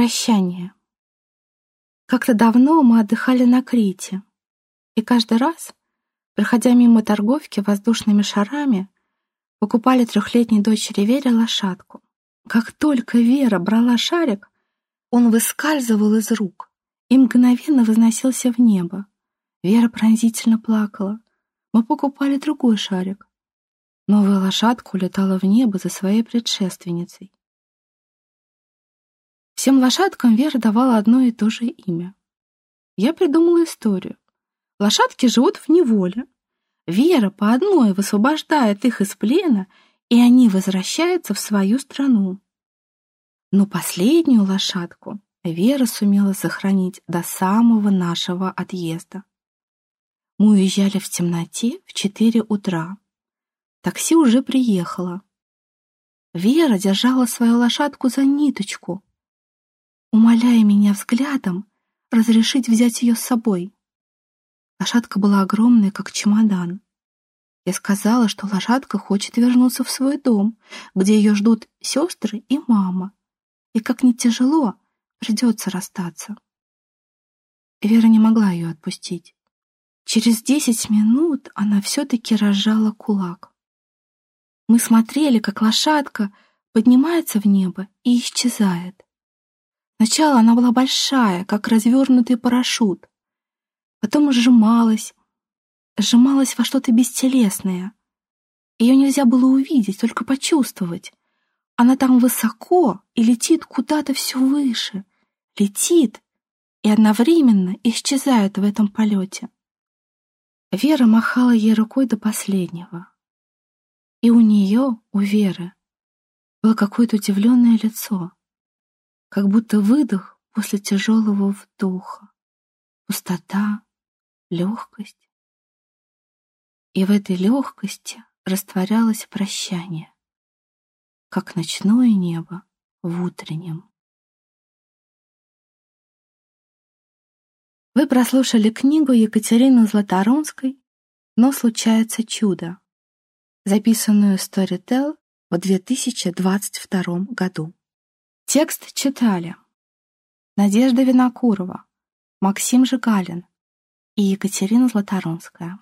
Прощание. Как-то давно мы отдыхали на Крите, и каждый раз, проходя мимо торговки воздушными шарами, покупали трехлетней дочери Вере лошадку. Как только Вера брала шарик, он выскальзывал из рук и мгновенно возносился в небо. Вера пронзительно плакала. Мы покупали другой шарик. Новая лошадка улетала в небо за своей предшественницей. Всем лошадкам Вера давала одно и то же имя. Я придумала историю. Лошадки живут в неволе. Вера по одной высвобождает их из плена, и они возвращаются в свою страну. Но последнюю лошадку Вера сумела сохранить до самого нашего отъезда. Мы уезжали в темноте в четыре утра. Такси уже приехало. Вера держала свою лошадку за ниточку, умоляя меня взглядом разрешить взять ее с собой. Лошадка была огромная, как чемодан. Я сказала, что лошадка хочет вернуться в свой дом, где ее ждут сестры и мама. И как не тяжело, придется расстаться. Вера не могла ее отпустить. Через десять минут она все-таки разжала кулак. Мы смотрели, как лошадка поднимается в небо и исчезает. Сначала она была большая, как развернутый парашют. Потом сжималась, сжималась во что-то бестелесное. Ее нельзя было увидеть, только почувствовать. Она там высоко и летит куда-то все выше. Летит и одновременно исчезает в этом полете. Вера махала ей рукой до последнего. И у нее, у Веры, было какое-то удивленное лицо как будто выдох после тяжелого вдоха, пустота, легкость. И в этой легкости растворялось прощание, как ночное небо в утреннем. Вы прослушали книгу Екатерины Златоронской «Но случается чудо», записанную Storytel в 2022 году. Текст читали Надежда Винокурова, Максим Жигалин и Екатерина Златоронская.